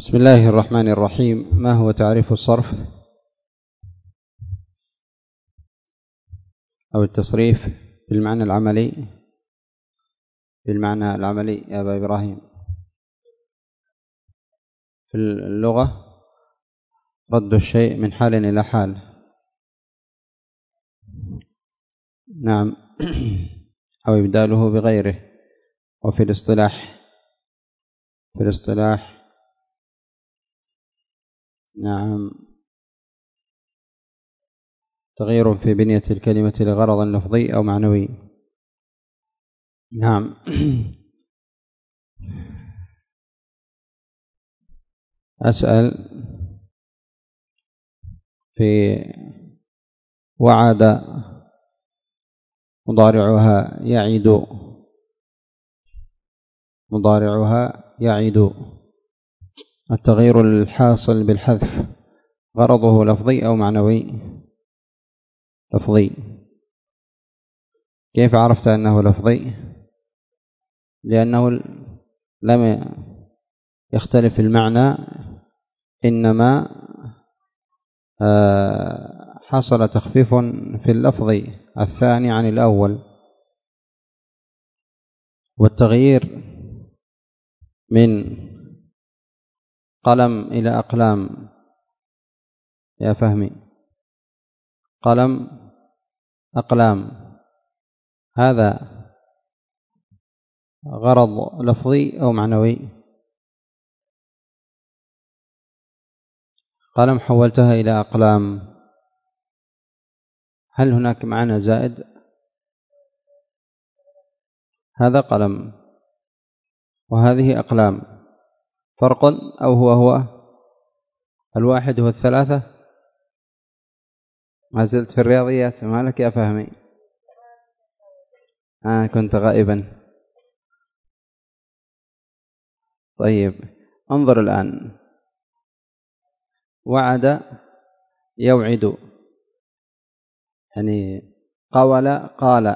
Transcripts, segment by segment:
بسم الله الرحمن الرحيم. ما هو تعريف الصرف؟ أو التصريف بالمعنى العملي؟ بالمعنى العملي يا أبا إبراهيم. في اللغة رد الشيء من حال إلى حال. نعم. أو إبداله بغيره. وفي الاصطلاح. في الاصطلاح نعم. تغيير في بنية الكلمة لغرض لفظي أو معنوي. نعم. أسأل في وعد مضارعها يعد مضارعها يعد التغيير الحاصل بالحذف. غرضه لفظي أو معنوي؟ لفظي. كيف عرفت أنه لفظي؟ لأنه لم يختلف المعنى إنما آه، حصل تخفيف في اللفظ الثاني عن الأول. والتغيير من قلم إلى أقلام. يا فهمي. قلم أقلام. هذا غرض لفظي أو معنوي؟ قلم حولتها إلى أقلام. هل هناك معنى زائد؟ هذا قلم وهذه أقلام. فرق أو هو هو الواحد هو الثلاثة؟ ما زلت في الرياضيات ما لك يا فهمي؟ آه كنت غائبا. طيب انظر الآن. وعد يوعد. يعني قول قال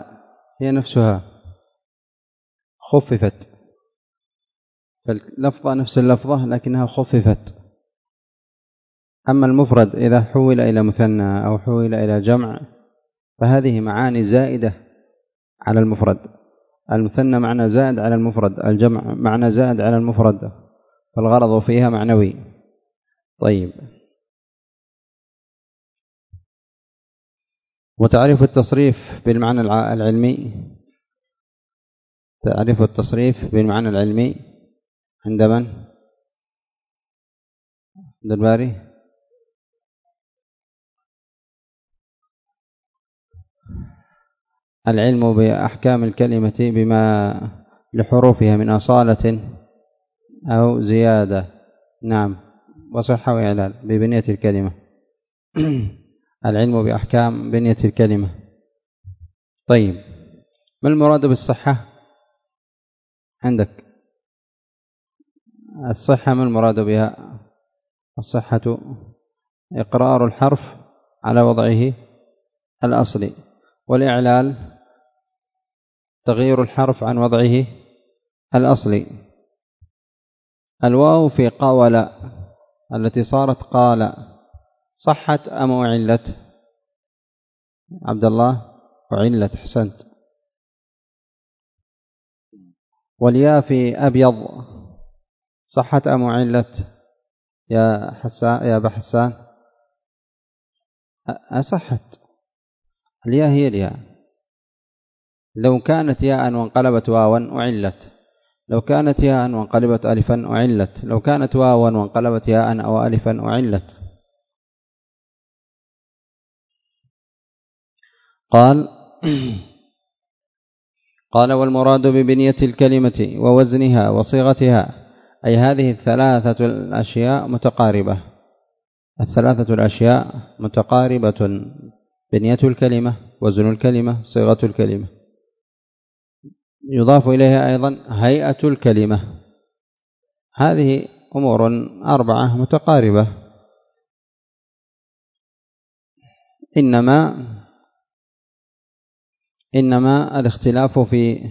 هي نفسها خففت. فاللفظة نفس اللفظة لكنها خففت. أما المفرد إذا حول إلى مثنى أو حول إلى جمع فهذه معاني زائدة على المفرد. المثنى معنى زائد على المفرد الجمع معنى زائد على المفرد فالغرض فيها معنوي. طيب. وتعريف التصريف بالمعنى العلمي؟ تعريف التصريف بالمعنى العلمي؟ عند من؟ عند الباري؟ العلم بأحكام الكلمة بما لحروفها من أصالة أو زيادة. نعم. وصحة وإعلال ببنية الكلمة. العلم بأحكام بنية الكلمة. طيب. ما المراد بالصحة؟ عندك. الصحة ما المراد بها؟ الصحة إقرار الحرف على وضعه الأصلي والإعلال تغيير الحرف عن وضعه الأصلي الواو في قاول التي صارت قال صحت أم أعلت؟ عبد الله أعلت حسنت والياء في أبيض صحت أم علت يا حسان يا أبا حسان. أصحت. الياء هي الياء. لو كانت ياء وانقلبت واوا أعلت. لو كانت ياء وانقلبت ألفا أعلت. لو كانت واوا وانقلبت ياء أو ألفا أعلت. قال قال والمراد ببنية الكلمة ووزنها وصيغتها. أي هذه الثلاثة الأشياء متقاربة. الثلاثة الأشياء متقاربة. بنية الكلمة وزن الكلمة صيغة الكلمة. يضاف إليها أيضا هيئة الكلمة. هذه أمور أربعة متقاربة. إنما إنما الاختلاف في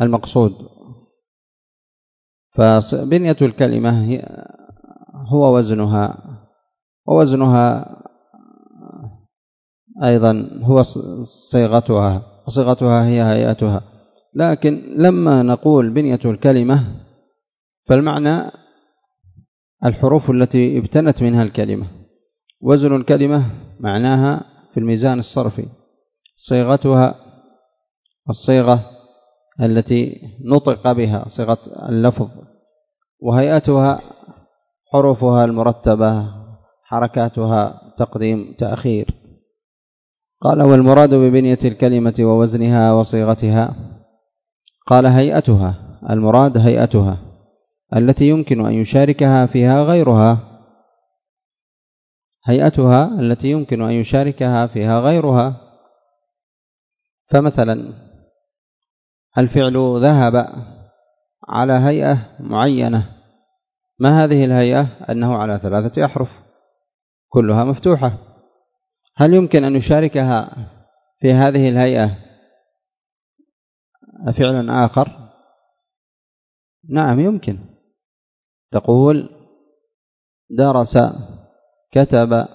المقصود. فبنية الكلمة هو وزنها ووزنها أيضا هو صيغتها وصيغتها هي هيئتها. لكن لما نقول بنية الكلمة فالمعنى الحروف التي ابتنت منها الكلمة. وزن الكلمة معناها في الميزان الصرفي. صيغتها الصيغة التي نطق بها صيغة اللفظ وهيئتها حروفها المرتبة حركاتها تقديم تأخير. قال والمراد ببنية الكلمة ووزنها وصيغتها قال هيئتها المراد هيئتها التي يمكن أن يشاركها فيها غيرها هيئتها التي يمكن أن يشاركها فيها غيرها. فمثلا الفعل ذهب على هيئة معينة. ما هذه الهيئة؟ أنه على ثلاثة أحرف كلها مفتوحة. هل يمكن أن يشاركها في هذه الهيئة فعلا آخر؟ نعم يمكن. تقول درس كتب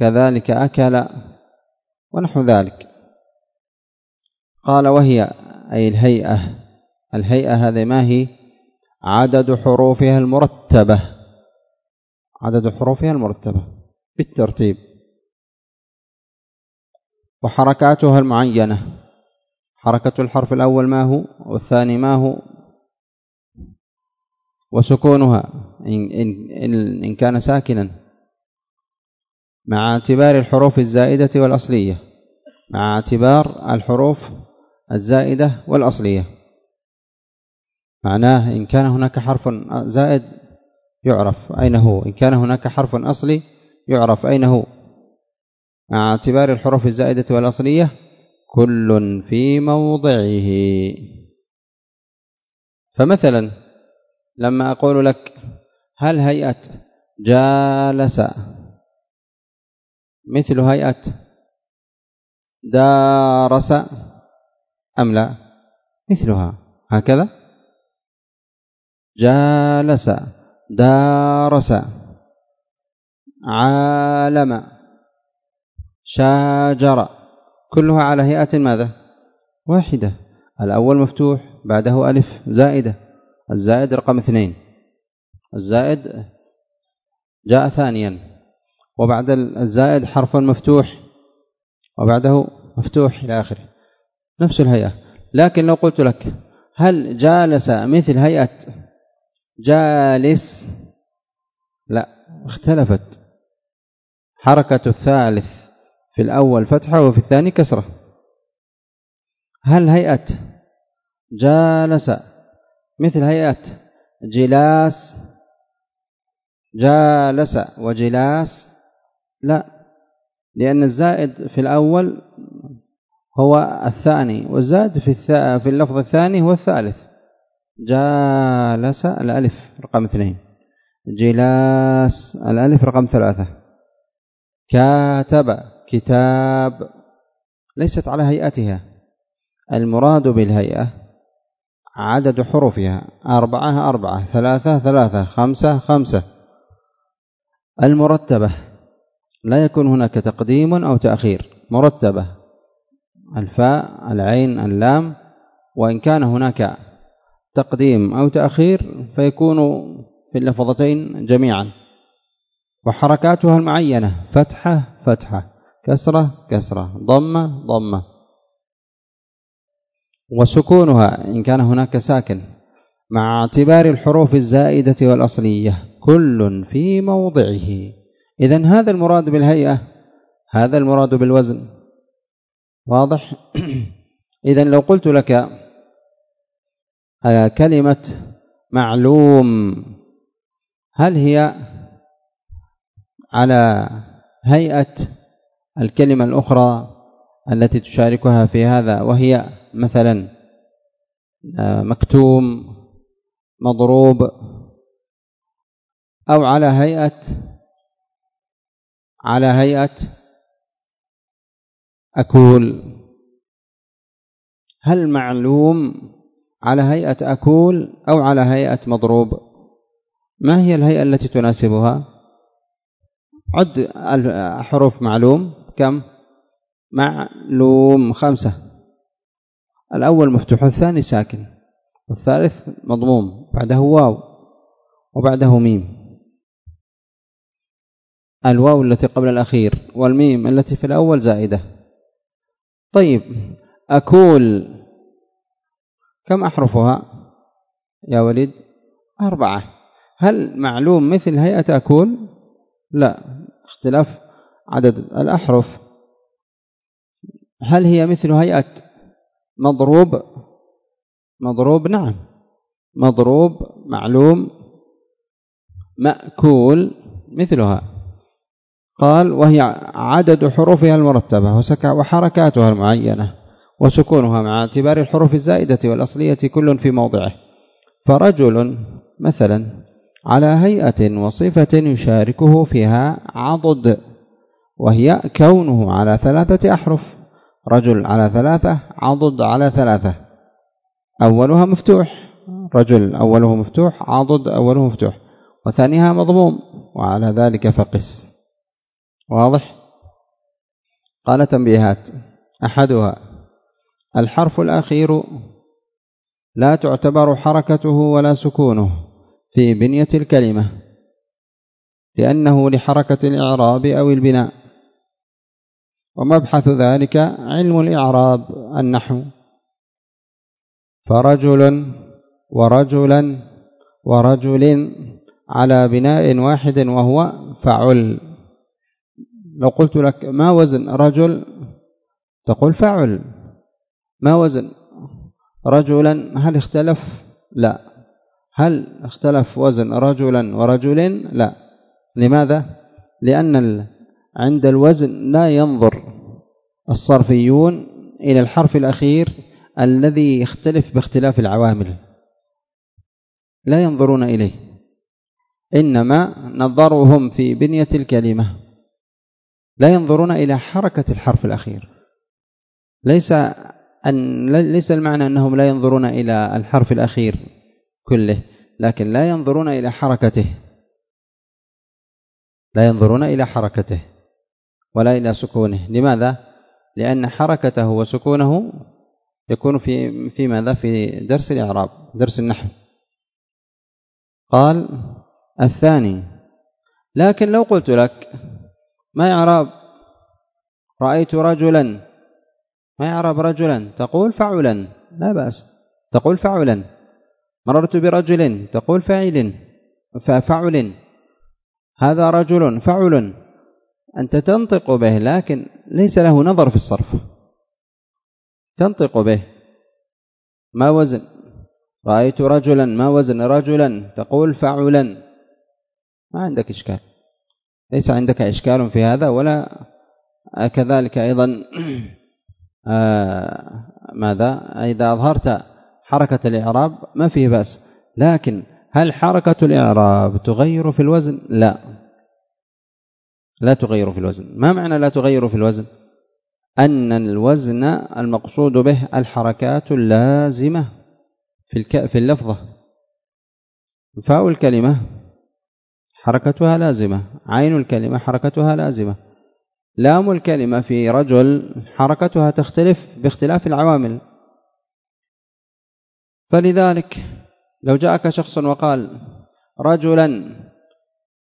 وكذلك أكل. ونحو ذلك. قال وهي أي الهيئة الهيئة هذه ما هي؟ عدد حروفها المرتبة. عدد حروفها المرتبة بالترتيب. وحركاتها المعينة. حركة الحرف الأول ما هو؟ والثاني ما هو؟ وسكونها إن, إن, إن كان ساكنا. مع اعتبار الحروف الزائدة والأصلية. مع اعتبار الحروف الزائدة والأصلية. معناه إن كان هناك حرف زائد يعرف أين هو. إن كان هناك حرف أصلي يعرف أين هو. مع اعتبار الحروف الزائدة والأصلية كل في موضعه. فمثلا لما أقول لك هل هيئة جالس مثل هيئة دارس أم لا؟ مثلها. هكذا. جالس دارس عالم شاجر. كلها على هيئة ماذا؟ واحدة. الأول مفتوح بعده ألف. زائدة. الزائد رقم اثنين. الزائد جاء ثانيا. وبعد الزائد حرف مفتوح وبعده مفتوح إلى آخره. نفس الهيئة. لكن لو قلت لك هل جالس مثل هيئة جالس؟ لا اختلفت. حركة الثالث في الأول فتحة وفي الثاني كسرة. هل هيئة جالس مثل هيئة جلاس؟ جالس وجلاس. لا. لأن الزائد في الأول هو الثاني والزائد في في اللفظ الثاني هو الثالث. جالس الألف رقم اثنين. جلاس الألف رقم ثلاثة. كاتب كتاب ليست على هيئتها. المراد بالهيئة عدد حروفها. أربعة أربعة. ثلاثة ثلاثة. خمسة خمسة. المرتبة. لا يكون هناك تقديم أو تأخير مرتبة الفاء العين اللام وإن كان هناك تقديم أو تأخير فيكون في اللفظتين جميعا. وحركاتها المعينة فتحة فتحة كسرة كسرة ضمة ضمة. وسكونها إن كان هناك ساكن مع اعتبار الحروف الزائدة والأصلية كل في موضعه. إذا هذا المراد بالهيئة هذا المراد بالوزن. واضح؟ إذا لو قلت لك كلمة معلوم هل هي على هيئة الكلمة الأخرى التي تشاركها في هذا وهي مثلا آه، مكتوم مضروب أو على هيئة على هيئة أكول. هل معلوم على هيئة أكول أو على هيئة مضروب؟ ما هي الهيئة التي تناسبها؟ عد الحروف معلوم. كم؟ معلوم خمسة. الأول مفتوح الثاني ساكن والثالث مضموم بعده واو وبعده ميم. الواو التي قبل الأخير والميم التي في الأول زائدة. طيب أكول. كم أحرفها يا وليد؟ أربعة. هل معلوم مثل هيئة أكول؟ لا. اختلاف عدد الأحرف. هل هي مثل هيئة مضروب؟ مضروب نعم. مضروب معلوم مأكول مثلها. قال وهي عدد حروفها المرتبة وحركاتها المعينة وسكونها مع اعتبار الحروف الزائدة والأصلية كل في موضعه. فرجل مثلا على هيئة وصفة يشاركه فيها عضد وهي كونه على ثلاثة أحرف رجل على ثلاثة عضد على ثلاثة. أولها مفتوح رجل أوله مفتوح عضد أوله مفتوح وثانيها مضموم وعلى ذلك فقس. واضح؟ قال تنبيهات. أحدها الحرف الأخير لا تعتبر حركته ولا سكونه في بنية الكلمة لأنه لحركة الإعراب أو البناء. ومبحث ذلك علم الإعراب النحو. فرجل ورجلا ورجل على بناء واحد وهو فعل. لو قلت لك ما وزن رجل تقول فعل ما وزن رجلا هل اختلف؟ لا. هل اختلف وزن رجلا ورجل لا. لماذا؟ لأن عند الوزن لا ينظر الصرفيون إلى الحرف الأخير الذي يختلف باختلاف العوامل. لا ينظرون إليه. إنما نظرهم في بنية الكلمة. لا ينظرون إلى حركة الحرف الأخير ليس أن ليس المعنى أنهم لا ينظرون إلى الحرف الأخير كله لكن لا ينظرون إلى حركته لا ينظرون إلى حركته ولا إلى سكونه لماذا؟ لأن حركته وسكونه يكون في في ماذا؟ في درس الإعراب درس النحو قال الثاني لكن لو قلت لك ما يعرب؟ رأيت رجلا. ما يعرب رجلا؟ تقول فعلا. لا بأس. تقول فعلا. مررت برجل. تقول فاعل. ففعل هذا رجل فعل. أنت تنطق به لكن ليس له نظر في الصرف. تنطق به. ما وزن؟ رأيت رجلا. ما وزن رجلا؟ تقول فعلا. ما عندك إشكال. ليس عندك إشكال في هذا ولا كذلك أيضا آه، ماذا؟ إذا أظهرت حركة الإعراب ما فيه بأس. لكن هل حركة الإعراب تغير في الوزن؟ لا. لا تغير في الوزن. ما معنى لا تغير في الوزن؟ أن الوزن المقصود به الحركات اللازمة في في اللفظة. فاء الكلمة حركتها لازمة. عين الكلمة حركتها لازمة. لام الكلمة في رجل حركتها تختلف باختلاف العوامل. فلذلك لو جاءك شخص وقال رجلا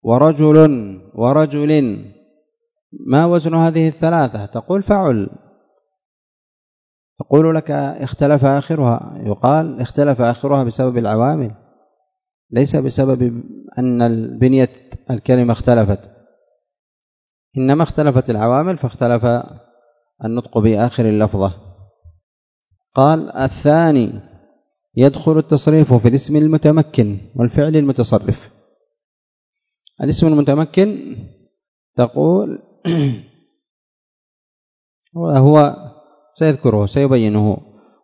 ورجل ورجل ما وزن هذه الثلاثة؟ تقول فعل. تقول لك اختلف آخرها. يقال اختلف آخرها بسبب العوامل. ليس بسبب أن البنية الكلمة اختلفت. إنما اختلفت العوامل فاختلف النطق بآخر اللفظة. قال الثاني يدخل التصريف في الاسم المتمكن والفعل المتصرف. الاسم المتمكن تقول وهو سيذكره سيبينه.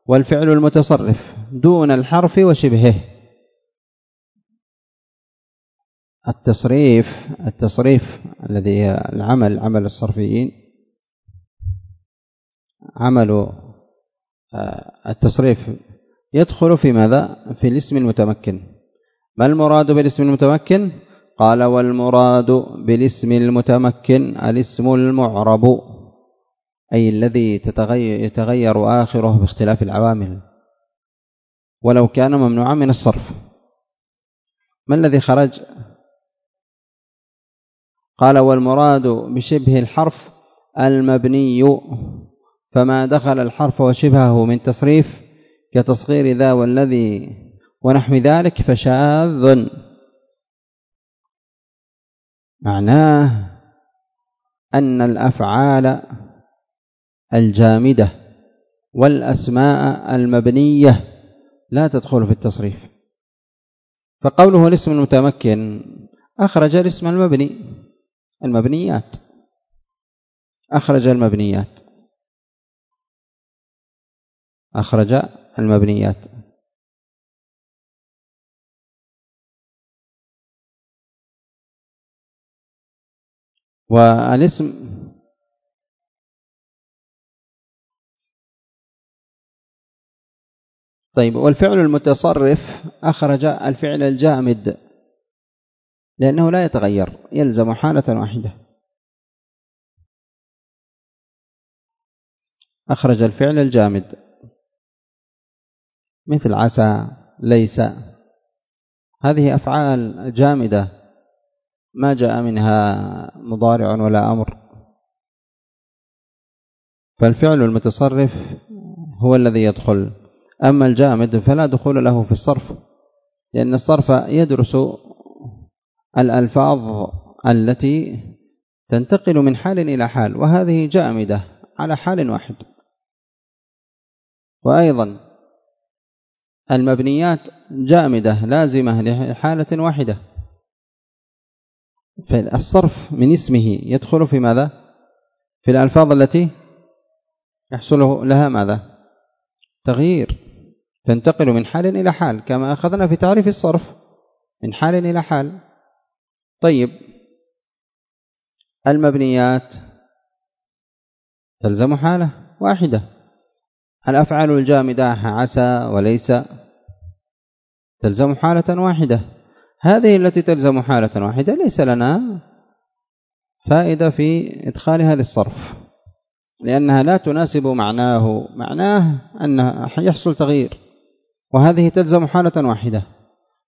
والفعل المتصرف دون الحرف وشبهه. التصريف التصريف الذي العمل عمل الصرفيين. عمل آه، التصريف يدخل في ماذا؟ في الاسم المتمكن. ما المراد بالاسم المتمكن؟ قال والمراد بالاسم المتمكن الاسم المعرب أي الذي يتغير آخره باختلاف العوامل. ولو كان ممنوعا من الصرف. ما الذي خرج؟ قال والمراد بشبه الحرف المبني فما دخل الحرف وشبهه من تصريف كتصغير ذا والذي ونحو ذلك فشاذ. معناه أن الأفعال الجامدة والأسماء المبنية لا تدخل في التصريف. فقوله الاسم المتمكن أخرج الاسم المبني. المبنيات. أخرج المبنيات. أخرج المبنيات. والاسم طيب والفعل المتصرف أخرج الفعل الجامد. لأنه لا يتغير يلزم حالة واحدة. أخرج الفعل الجامد. مثل عسى ليس. هذه أفعال جامدة. ما جاء منها مضارع ولا أمر. فالفعل المتصرف هو الذي يدخل. أما الجامد فلا دخول له في الصرف لأن الصرف يدرس الألفاظ التي تنتقل من حال إلى حال وهذه جامدة على حال واحد. وأيضا المبنيات جامدة لازمة لحالة واحدة. فالصرف من اسمه يدخل في ماذا؟ في الألفاظ التي يحصل لها ماذا؟ تغيير. تنتقل من حال إلى حال كما أخذنا في تعريف الصرف من حال إلى حال. طيب المبنيات تلزم حالة واحدة. الأفعال الجامدة عسى وليس تلزم حالة واحدة. هذه التي تلزم حالة واحدة ليس لنا فائدة في إدخالها للصرف لأنها لا تناسب معناه معناه أن يحصل تغيير وهذه تلزم حالة واحدة.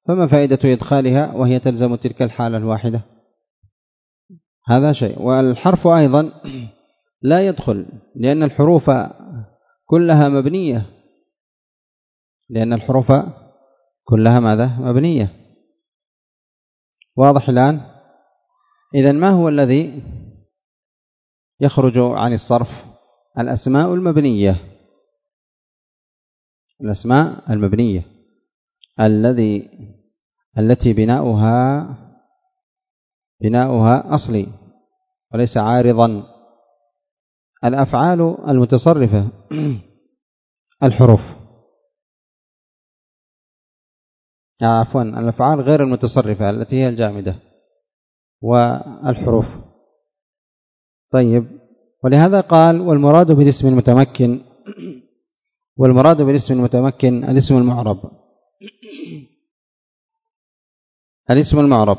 فما فائدة إدخالها وهي تلزم تلك الحالة الواحدة؟ هذا شيء. والحرف أيضا لا يدخل لأن الحروف كلها مبنية. لأن الحروف كلها ماذا؟ مبنية. واضح الآن؟ إذا ما هو الذي يخرج عن الصرف؟ الأسماء المبنية. الأسماء المبنية. الذي التي بناؤها بناؤها أصلي وليس عارضا. الأفعال المتصرفة الحروف. عفوا الأفعال غير المتصرفة التي هي الجامدة والحروف. طيب ولهذا قال والمراد بالاسم المتمكن والمراد بالاسم المتمكن الاسم المعرب. الاسم المعرب.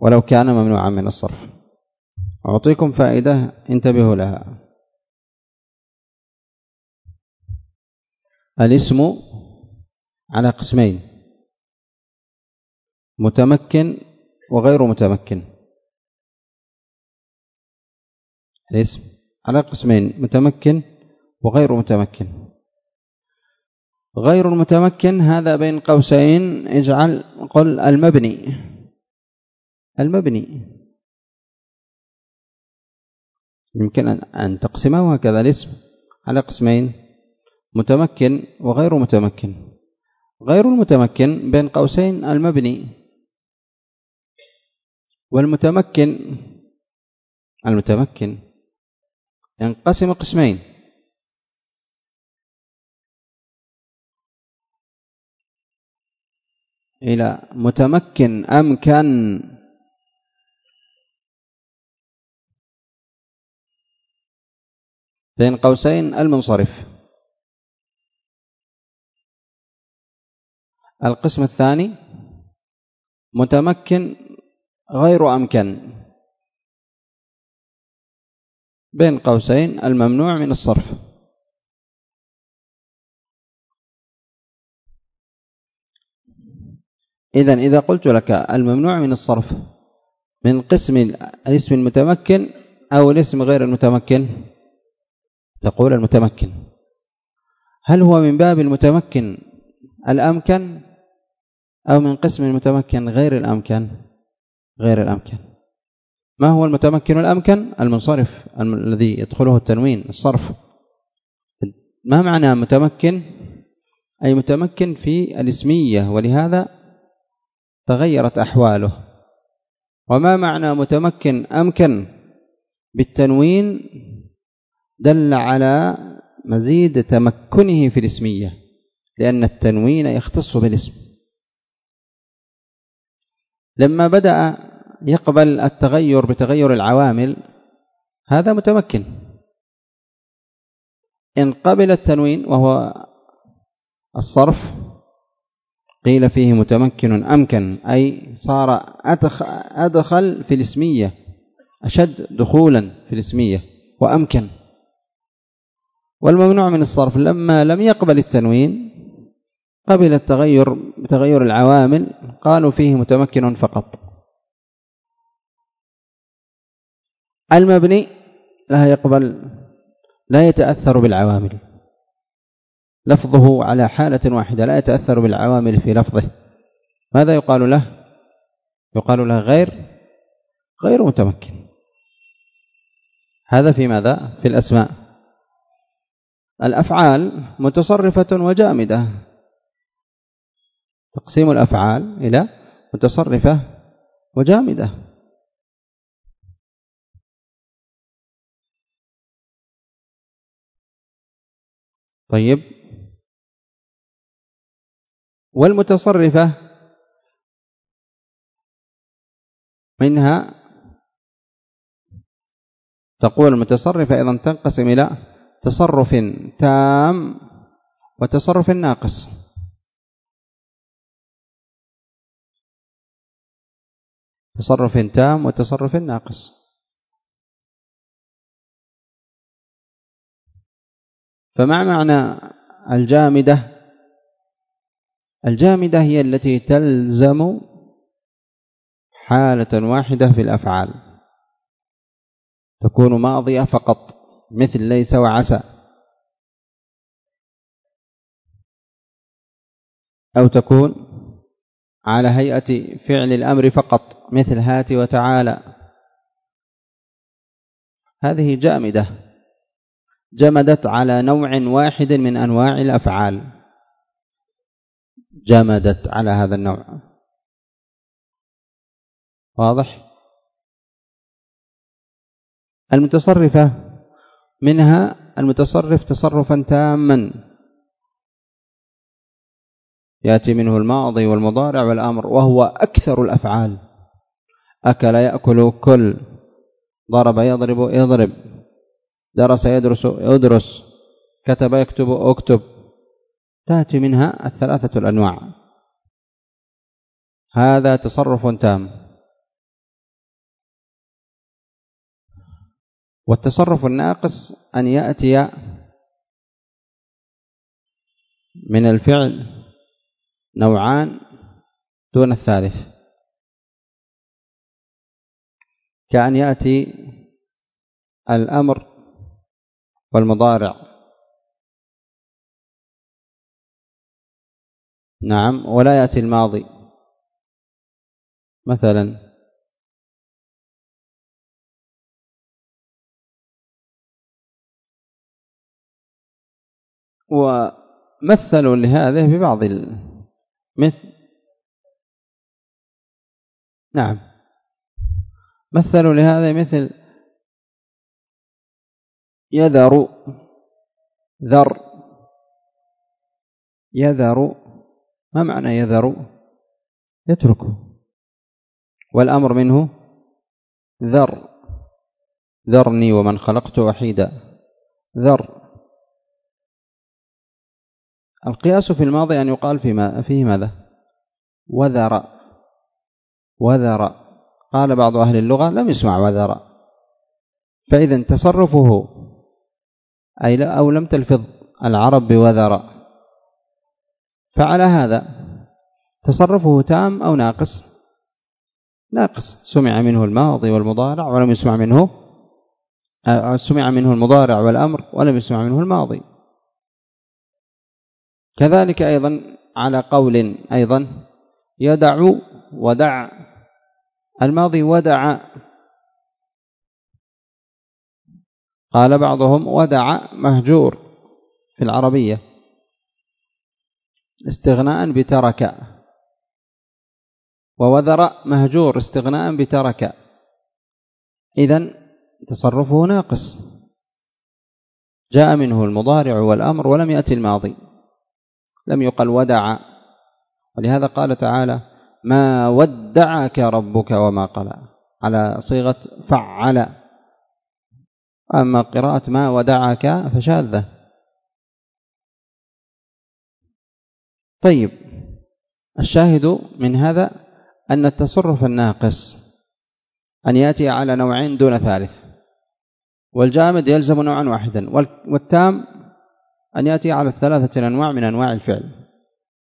ولو كان ممنوعا من الصرف. أعطيكم فائدة انتبهوا لها. الاسم على قسمين. متمكن وغير متمكن. الاسم على قسمين متمكن وغير متمكن. غير المتمكن هذا بين قوسين اجعل قل المبني. المبني. يمكن أن تقسمه هكذا الاسم على قسمين متمكن وغير متمكن. غير المتمكن بين قوسين المبني. والمتمكن المتمكن. ينقسم قسمين. إلى متمكن أمكن بين قوسين المنصرف. القسم الثاني متمكن غير أمكن بين قوسين الممنوع من الصرف. إذا إذا قلت لك الممنوع من الصرف من قسم الاسم المتمكن أو الاسم غير المتمكن تقول المتمكن. هل هو من باب المتمكن الأمكن أو من قسم المتمكن غير الأمكن؟ غير الأمكن. ما هو المتمكن الأمكن؟ المنصرف الذي يدخله التنوين الصرف. ما معنى متمكن؟ أي متمكن في الاسمية ولهذا تغيرت أحواله. وما معنى متمكن؟ أمكن. بالتنوين دل على مزيد تمكنه في الاسمية لأن التنوين يختص بالاسم. لما بدأ يقبل التغير بتغير العوامل هذا متمكن. إن قبل التنوين وهو الصرف قيل فيه متمكن أمكن أي صار أدخل في الاسمية أشد دخولا في الاسمية وأمكن. والممنوع من الصرف لما لم يقبل التنوين قبل التغير بتغير العوامل قالوا فيه متمكن فقط. المبني لا يقبل لا يتأثر بالعوامل. لفظه على حالة واحدة لا يتأثر بالعوامل في لفظه. ماذا يقال له؟ يقال له غير غير متمكن. هذا في ماذا؟ في الأسماء. الأفعال متصرفة وجامدة. تقسيم الأفعال إلى متصرفة وجامدة. طيب. والمتصرفة منها تقول المتصرفة أيضا تنقسم إلى تصرف تام وتصرف ناقص. تصرف تام وتصرف ناقص. فمع معنى الجامدة؟ الجامدة هي التي تلزم حالة واحدة في الأفعال. تكون ماضية فقط مثل ليس وعسى. أو تكون على هيئة فعل الأمر فقط مثل هات وتعالى. هذه جامدة. جمدت على نوع واحد من أنواع الأفعال. جمدت على هذا النوع. واضح؟ المتصرفة منها المتصرف تصرفا تاما. يأتي منه الماضي والمضارع والأمر وهو أكثر الأفعال. أكل يأكل كل ضرب يضرب يضرب درس يدرس يدرس كتب يكتب أكتب. تأتي منها الثلاثة الأنواع. هذا تصرف تام. والتصرف الناقص أن يأتي من الفعل نوعان دون الثالث. كأن يأتي الأمر والمضارع. نعم ولا يأتي الماضي. مثلا. ومثلوا لهذا ببعض مثل. نعم. مثلوا لهذا مثل. يذر. ذر. يذر. ما معنى يذر؟ يتركه. والأمر منه ذر. ذرني ومن خلقت وحيدا. ذر. القياس في الماضي أن يقال فيما فيه ماذا؟ وذر. وذر. قال بعض أهل اللغة لم يسمع وذر. فإذا تصرفه أي لا أو لم تلفظ العرب بوذر. فعلى هذا تصرفه تام أو ناقص؟ ناقص. سمع منه الماضي والمضارع ولم يسمع منه سمع منه المضارع والأمر ولم يسمع منه الماضي. كذلك أيضا على قول أيضا يدع ودع الماضي ودع. قال بعضهم ودع مهجور في العربية. استغناء بترك. ووذر مهجور استغناء بترك. إذن تصرفه ناقص جاء منه المضارع والأمر ولم يأتي الماضي. لم يقل ودع. ولهذا قال تعالى ما ودعك ربك وما قلى على صيغة فعل. أما قراءة ما ودعك فشاذة. طيب الشاهد من هذا أن التصرف الناقص أن يأتي على نوعين دون ثالث والجامد يلزم نوعا واحدا والتام أن يأتي على الثلاثة أنواع من أنواع الفعل.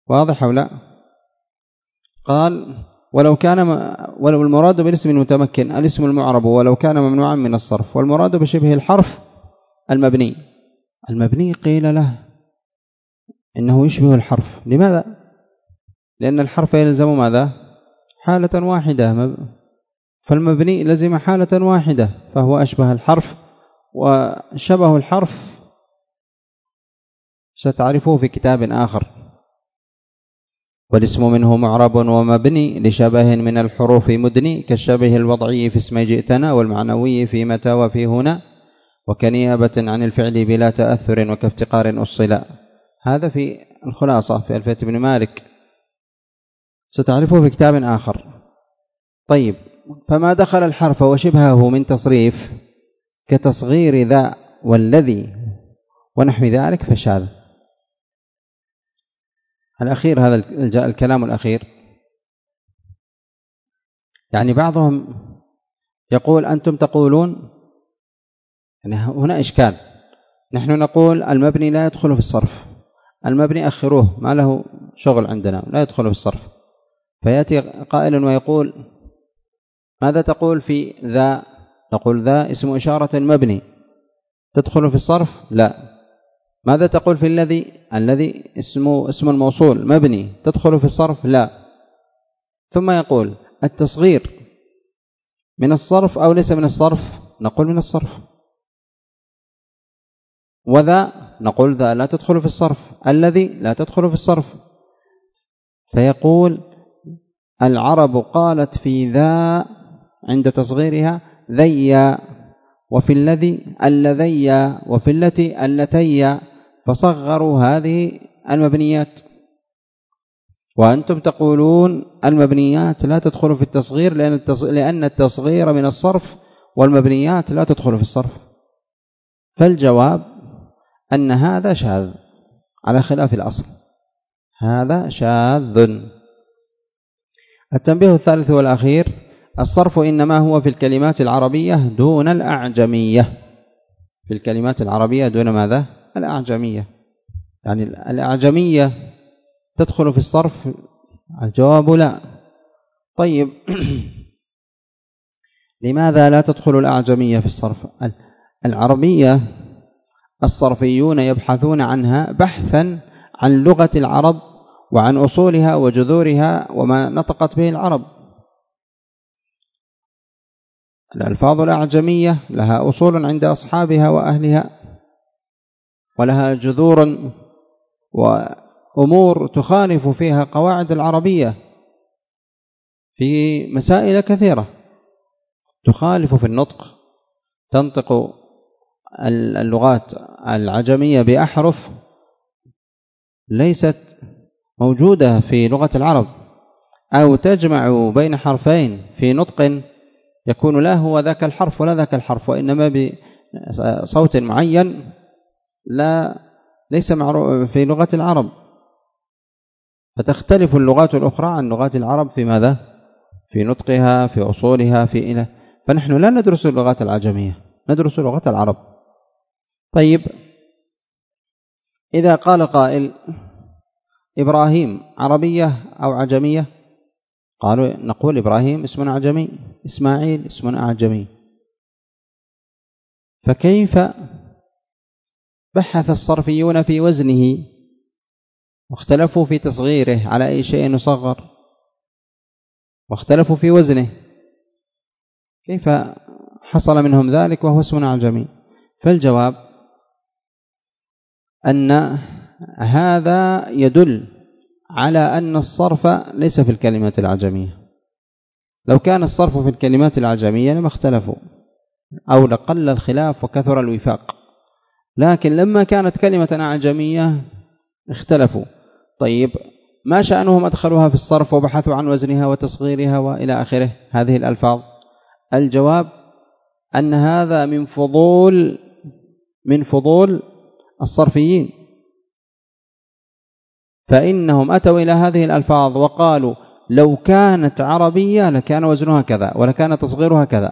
واضح أو لا؟ قال ولو كان ولو المراد بالاسم المتمكن الاسم المعرب ولو كان ممنوعا من الصرف والمراد بشبه الحرف المبني. المبني قيل له إنه يشبه الحرف لماذا؟ لأن الحرف يلزم ماذا؟ حالة واحدة فالمبني لزم حالة واحدة فهو أشبه الحرف وشبه الحرف ستعرفه في كتاب آخر والاسم منه معرب ومبني لشبه من الحروف مدني كالشبه الوضعي في اسم جئتنا والمعنوي في متى وفي هنا وكنيابة عن الفعل بلا تأثر وكافتقار أصلا هذا في الخلاصة في ألفية بن مالك. ستعرفه في كتاب آخر. طيب فما دخل الحرف وشبهه من تصريف؟ كتصغير ذا والذي ونحو ذلك فشاذ. الأخير هذا الكلام الأخير. يعني بعضهم يقول أنتم تقولون يعني هنا إشكال. نحن نقول المبني لا يدخل في الصرف. المبني أخروه ما له شغل عندنا لا يدخل في الصرف فيأتي قائل ويقول ماذا تقول في ذا؟ نقول ذا اسم إشارة مبني. تدخل في الصرف؟ لا. ماذا تقول في الذي؟ الذي اسمه اسم الموصول مبني. تدخل في الصرف؟ لا. ثم يقول التصغير. من الصرف أو ليس من الصرف؟ نقول من الصرف. وذا نقول ذا لا تدخل في الصرف الذي لا تدخل في الصرف. فيقول العرب قالت في ذا عند تصغيرها ذي وفي الذي الذي وفي التي التي فصغروا هذه المبنيات. وأنتم تقولون المبنيات لا تدخل في التصغير لأن التصغير من الصرف والمبنيات لا تدخل في الصرف. فالجواب أن هذا شاذ على خلاف الأصل. هذا شاذ. التنبيه الثالث والأخير الصرف إنما هو في الكلمات العربية دون الأعجمية. في الكلمات العربية دون ماذا؟ الأعجمية. يعني الأعجمية تدخل في الصرف؟ الجواب لا. طيب. لماذا لا تدخل الأعجمية في الصرف؟ العربية الصرفيون يبحثون عنها بحثا عن لغة العرب وعن أصولها وجذورها وما نطقت به العرب. الألفاظ الأعجمية لها أصول عند أصحابها وأهلها ولها جذور وأمور تخالف فيها قواعد العربية في مسائل كثيرة. تخالف في النطق تنطق اللغات العجمية بأحرف ليست موجودة في لغة العرب أو تجمع بين حرفين في نطق يكون لا هو ذاك الحرف ولا ذاك الحرف وإنما بصوت معين لا ليس معروف في لغة العرب فتختلف اللغات الأخرى عن لغات العرب في ماذا؟ في نطقها في أصولها في إله فنحن لا ندرس اللغات العجمية ندرس لغة العرب طيب. إذا قال قائل إبراهيم عربية أو عجمية؟ قالوا نقول إبراهيم اسم عجمي إسماعيل اسم أعجمي فكيف بحث الصرفيون في وزنه واختلفوا في تصغيره على أي شيء يصغر؟ واختلفوا في وزنه. كيف حصل منهم ذلك وهو اسم عجمي؟ فالجواب أن هذا يدل على أن الصرف ليس في الكلمات العجمية. لو كان الصرف في الكلمات العجمية لما اختلفوا أو لقل الخلاف وكثر الوفاق. لكن لما كانت كلمة أعجمية اختلفوا. طيب ما شأنهم أدخلوها في الصرف وبحثوا عن وزنها وتصغيرها وإلى آخره؟ هذه الألفاظ. الجواب أن هذا من فضول من فضول الصرفيين. فإنهم أتوا إلى هذه الألفاظ وقالوا لو كانت عربية لكان وزنها كذا ولكان تصغيرها كذا.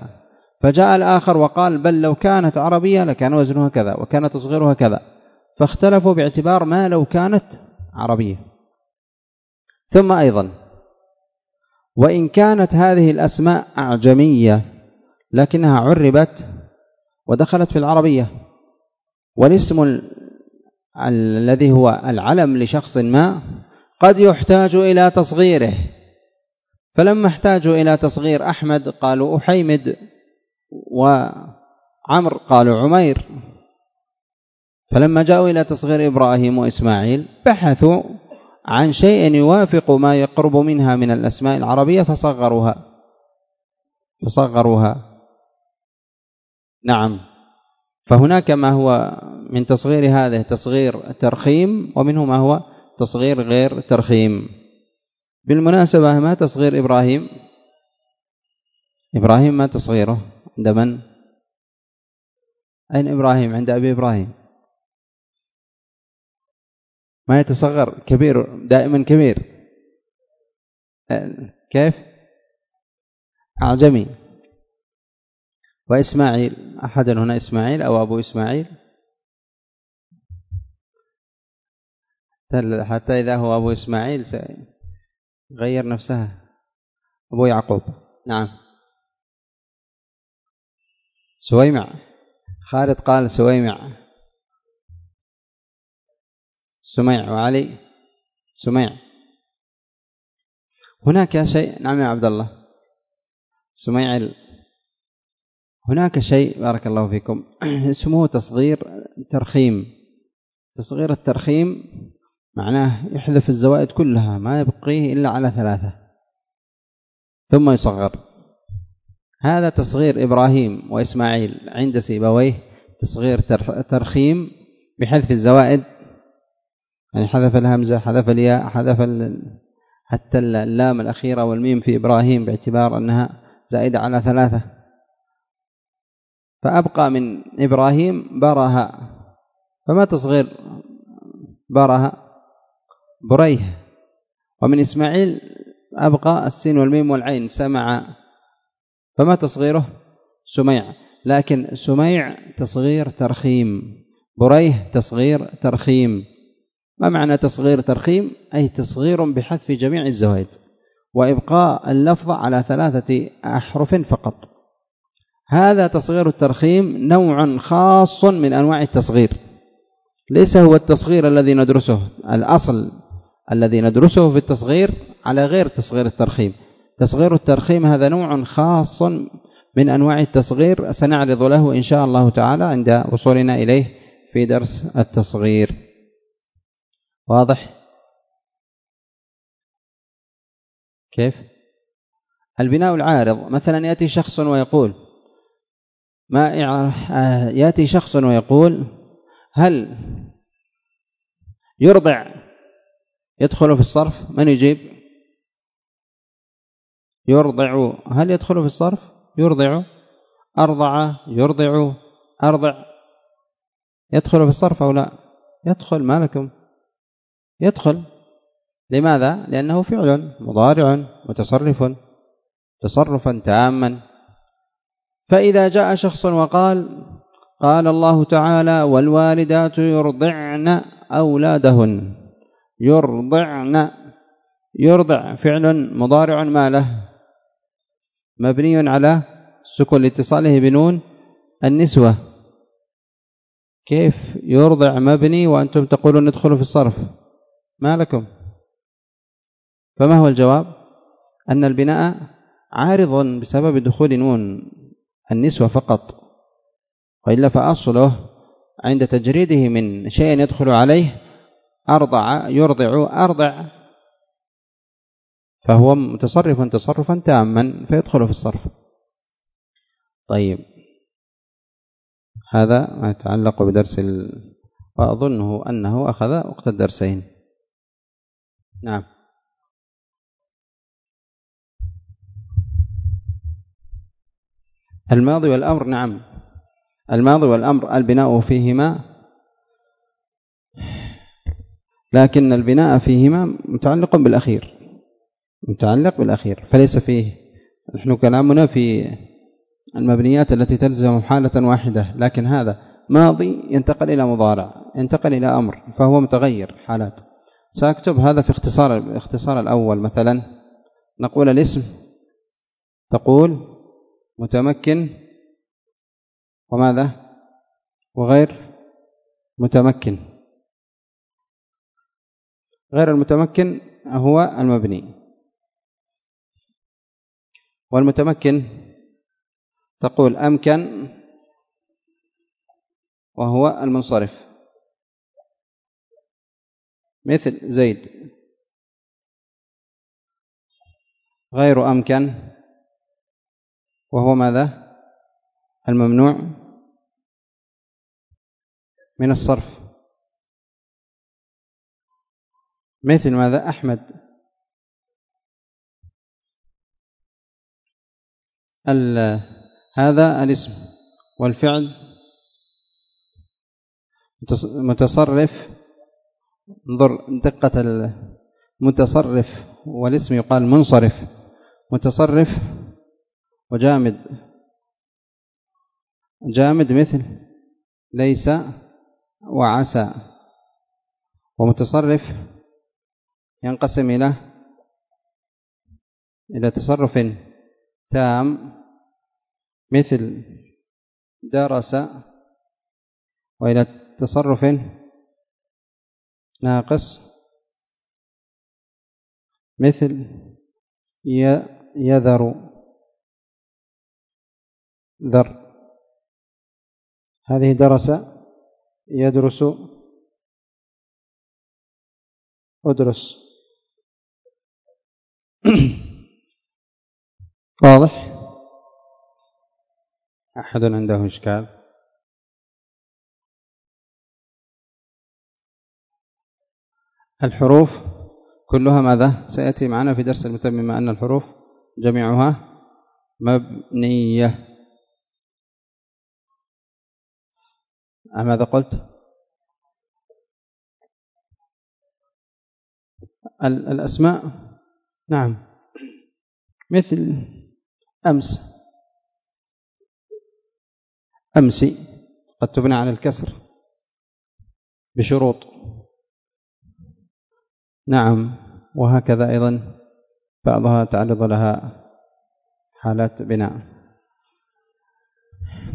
فجاء الآخر وقال بل لو كانت عربية لكان وزنها كذا وكان تصغيرها كذا. فاختلفوا باعتبار ما لو كانت عربية. ثم أيضا وإن كانت هذه الأسماء أعجمية لكنها عربت ودخلت في العربية. والاسم الذي هو العلم لشخص ما قد يحتاج إلى تصغيره. فلما احتاجوا إلى تصغير أحمد قالوا أحيمد وعمر قالوا عمير. فلما جاءوا إلى تصغير إبراهيم وإسماعيل بحثوا عن شيء يوافق ما يقرب منها من الأسماء العربية فصغروها. فصغروها. نعم. فهناك ما هو من تصغير هذه تصغير ترخيم ومنه ما هو تصغير غير ترخيم. بالمناسبة ما تصغير إبراهيم؟ إبراهيم ما تصغيره عند من؟ أين إبراهيم؟ عند أبي إبراهيم. ما يتصغر كبير دائما كبير. كيف؟ أعجمي. وإسماعيل أحد هنا إسماعيل أو أبو إسماعيل؟ حتى إذا هو أبو إسماعيل غير نفسها. أبو يعقوب. نعم. سويمع. خالد قال سويمع. سميع. وعلي. سميع. هناك شيء. نعم يا عبد الله. سميع هناك شيء بارك الله فيكم اسمه تصغير ترخيم. تصغير الترخيم معناه يحذف الزوائد كلها ما يبقيه إلا على ثلاثة. ثم يصغر. هذا تصغير إبراهيم وإسماعيل عند سيبويه تصغير ترخيم بحذف الزوائد. يعني حذف الهمزة حذف الياء حذف حتى اللام الأخيرة والميم في إبراهيم باعتبار أنها زائدة على ثلاثة. فأبقى من إبراهيم برها فما تصغير برها بريه. ومن إسماعيل أبقى السين والميم والعين سمع. فما تصغيره؟ سميع. لكن سميع تصغير ترخيم. بريه تصغير ترخيم. ما معنى تصغير ترخيم؟ أي تصغير بحذف جميع الزوائد وإبقاء اللفظ على ثلاثة أحرف فقط. هذا تصغير الترخيم نوع خاص من أنواع التصغير. ليس هو التصغير الذي ندرسه. الأصل الذي ندرسه في التصغير على غير تصغير الترخيم. تصغير الترخيم هذا نوع خاص من أنواع التصغير. سنعرض له إن شاء الله تعالى عند وصولنا إليه في درس التصغير. واضح؟ كيف؟ البناء العارض. مثلا يأتي شخص ويقول ما آه، يأتي شخص ويقول هل يرضع يدخل في الصرف؟ من يجيب؟ يرضع. هل يدخل في الصرف؟ يرضع. أرضع. يرضع. أرضع. يدخل في الصرف أو لا؟ يدخل. ما لكم؟ يدخل. لماذا؟ لأنه فعل مضارع متصرف تصرفا تاما. فإذا جاء شخص وقال قال الله تعالى والوالدات يرضعن أولادهن. يرضعن. يرضع فعل مضارع ما له. مبني على سكون لاتصاله بنون النسوة. كيف يرضع مبني وأنتم تقولون ندخل في الصرف؟ ما لكم؟ فما هو الجواب؟ أن البناء عارض بسبب دخول نون. النسوة فقط. وإلا فأصله عند تجريده من شيء يدخل عليه أرضع يرضع أرضع. فهو متصرف تصرفا تاما فيدخل في الصرف. طيب. هذا ما يتعلق بدرس ال... وأظنه أنه أخذ وقت الدرسين. نعم. الماضي والأمر نعم. الماضي والأمر البناء فيهما. لكن البناء فيهما متعلق بالأخير. متعلق بالأخير فليس فيه. نحن كلامنا في المبنيات التي تلزم حالة واحدة لكن هذا ماضي ينتقل إلى مضارع ينتقل إلى أمر فهو متغير حالات. سأكتب هذا في اختصار الاختصار الأول مثلا نقول الاسم. تقول متمكن؟ وماذا؟ وغير متمكن. غير المتمكن هو المبني. والمتمكن تقول أمكن وهو المنصرف. مثل زيد. غير أمكن وهو ماذا؟ الممنوع من الصرف. مثل ماذا؟ أحمد. هذا الاسم والفعل متصرف. انظر دقة المتصرف والاسم يقال منصرف. متصرف وجامد. جامد مثل ليس وعسى. ومتصرف ينقسم إلى إلى تصرف تام مثل درس وإلى تصرف ناقص مثل يذر. ذر. هذه درس يدرس أدرس. واضح؟ أحد عنده إشكال؟ الحروف كلها ماذا؟ سيأتي معنا في درس المتممة أن الحروف جميعها مبنية. ماذا قلت؟ الأسماء؟ نعم. مثل أمس. أمسي. قد تبنى على الكسر. بشروط. نعم. وهكذا أيضا. بعضها تعرض لها حالات بناء.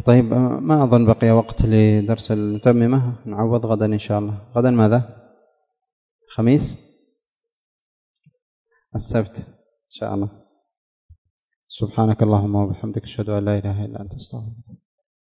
طيب ما أظن بقي وقت لدرس المتممة. نعوض غدا إن شاء الله. غدا ماذا؟ خميس؟ السبت إن شاء الله. سبحانك اللهم وبحمدك أشهد أن لا إله إلا أنت أستغفرك.